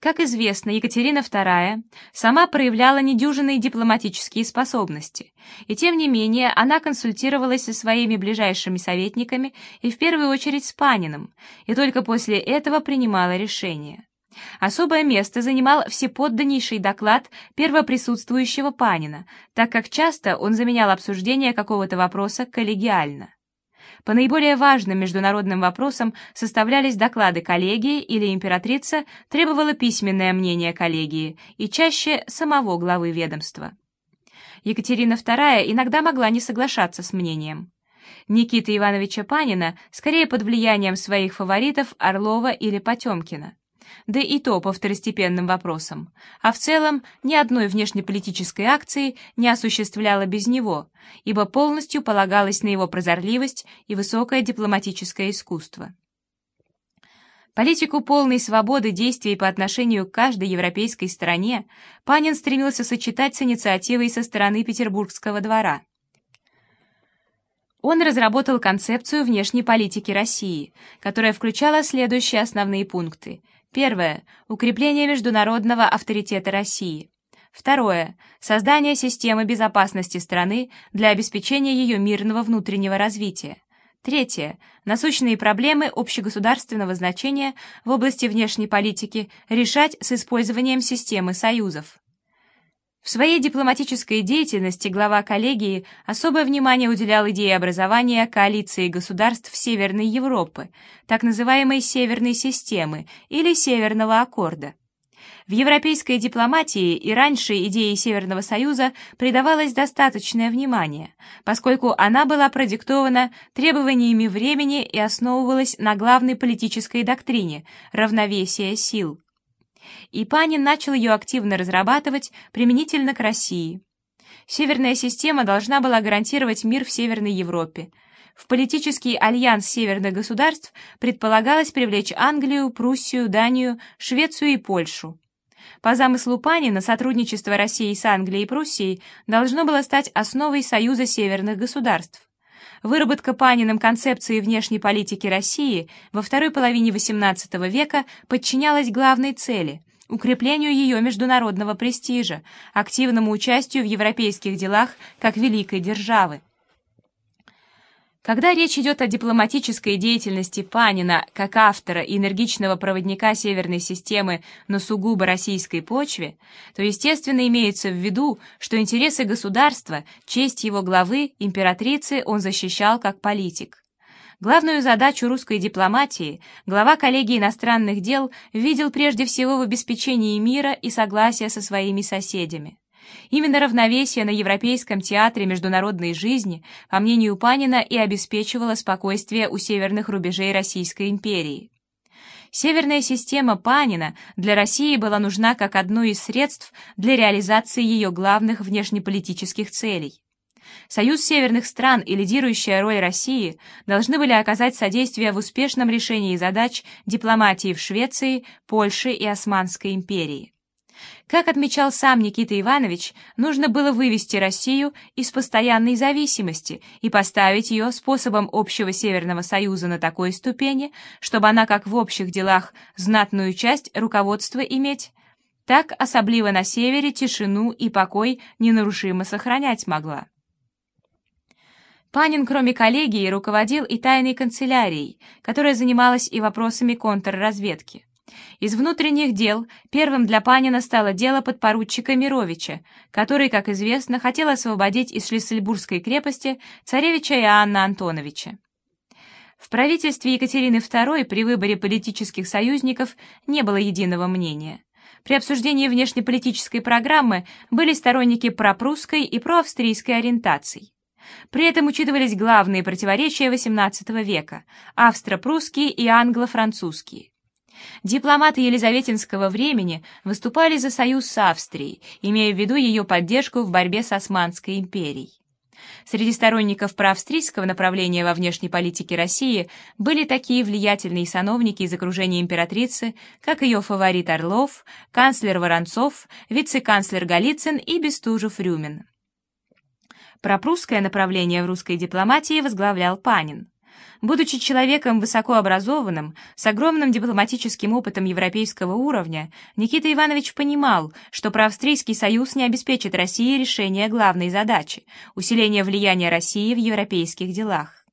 Как известно, Екатерина II сама проявляла недюжинные дипломатические способности, и тем не менее она консультировалась со своими ближайшими советниками и в первую очередь с Паниным, и только после этого принимала решение. Особое место занимал всеподданнейший доклад первоприсутствующего Панина, так как часто он заменял обсуждение какого-то вопроса коллегиально. По наиболее важным международным вопросам составлялись доклады коллегии или императрица требовала письменное мнение коллегии и чаще самого главы ведомства. Екатерина II иногда могла не соглашаться с мнением. Никита Ивановича Панина скорее под влиянием своих фаворитов Орлова или Потемкина да и то по второстепенным вопросам, а в целом ни одной внешнеполитической акции не осуществляла без него, ибо полностью полагалась на его прозорливость и высокое дипломатическое искусство. Политику полной свободы действий по отношению к каждой европейской стране Панин стремился сочетать с инициативой со стороны Петербургского двора. Он разработал концепцию внешней политики России, которая включала следующие основные пункты – Первое. Укрепление международного авторитета России. Второе. Создание системы безопасности страны для обеспечения ее мирного внутреннего развития. Третье. Насущные проблемы общегосударственного значения в области внешней политики решать с использованием системы союзов. В своей дипломатической деятельности глава коллегии особое внимание уделял идее образования коалиции государств Северной Европы, так называемой «Северной системы» или «Северного аккорда». В европейской дипломатии и раньше идее Северного Союза придавалось достаточное внимание, поскольку она была продиктована требованиями времени и основывалась на главной политической доктрине – равновесия сил и Панин начал ее активно разрабатывать применительно к России. Северная система должна была гарантировать мир в Северной Европе. В политический альянс северных государств предполагалось привлечь Англию, Пруссию, Данию, Швецию и Польшу. По замыслу Панина сотрудничество России с Англией и Пруссией должно было стать основой Союза северных государств. Выработка Паниным концепции внешней политики России во второй половине XVIII века подчинялась главной цели – укреплению ее международного престижа, активному участию в европейских делах как великой державы. Когда речь идет о дипломатической деятельности Панина как автора и энергичного проводника Северной системы на сугубо российской почве, то, естественно, имеется в виду, что интересы государства, честь его главы, императрицы, он защищал как политик. Главную задачу русской дипломатии глава коллегии иностранных дел видел прежде всего в обеспечении мира и согласия со своими соседями. Именно равновесие на Европейском театре международной жизни, по мнению Панина, и обеспечивало спокойствие у северных рубежей Российской империи. Северная система Панина для России была нужна как одно из средств для реализации ее главных внешнеполитических целей. Союз северных стран и лидирующая роль России должны были оказать содействие в успешном решении задач дипломатии в Швеции, Польше и Османской империи. Как отмечал сам Никита Иванович, нужно было вывести Россию из постоянной зависимости и поставить ее способом общего Северного Союза на такой ступени, чтобы она как в общих делах знатную часть руководства иметь, так особливо на севере тишину и покой ненарушимо сохранять могла. Панин, кроме коллегии, руководил и тайной канцелярией, которая занималась и вопросами контрразведки. Из внутренних дел первым для Панина стало дело подпоручика Мировича, который, как известно, хотел освободить из Шлиссельбургской крепости царевича Иоанна Антоновича. В правительстве Екатерины II при выборе политических союзников не было единого мнения. При обсуждении внешнеполитической программы были сторонники пропрусской и проавстрийской ориентаций. При этом учитывались главные противоречия XVIII века – австро-прусские и англо-французские. Дипломаты Елизаветинского времени выступали за союз с Австрией, имея в виду ее поддержку в борьбе с Османской империей. Среди сторонников проавстрийского направления во внешней политике России были такие влиятельные сановники из окружения императрицы, как ее фаворит Орлов, канцлер Воронцов, вице-канцлер Голицын и Бестужев-Рюмин. Пропрусское направление в русской дипломатии возглавлял Панин. Будучи человеком высокообразованным, с огромным дипломатическим опытом европейского уровня, Никита Иванович понимал, что проавстрийский союз не обеспечит России решение главной задачи – усиления влияния России в европейских делах.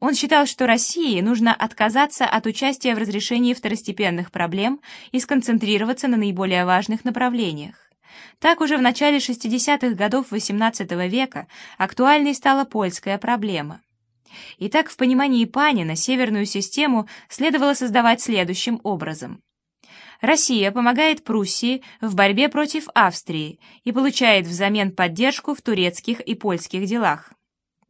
Он считал, что России нужно отказаться от участия в разрешении второстепенных проблем и сконцентрироваться на наиболее важных направлениях. Так уже в начале 60-х годов XVIII века актуальной стала польская проблема. Итак, в понимании Панина северную систему следовало создавать следующим образом. Россия помогает Пруссии в борьбе против Австрии и получает взамен поддержку в турецких и польских делах.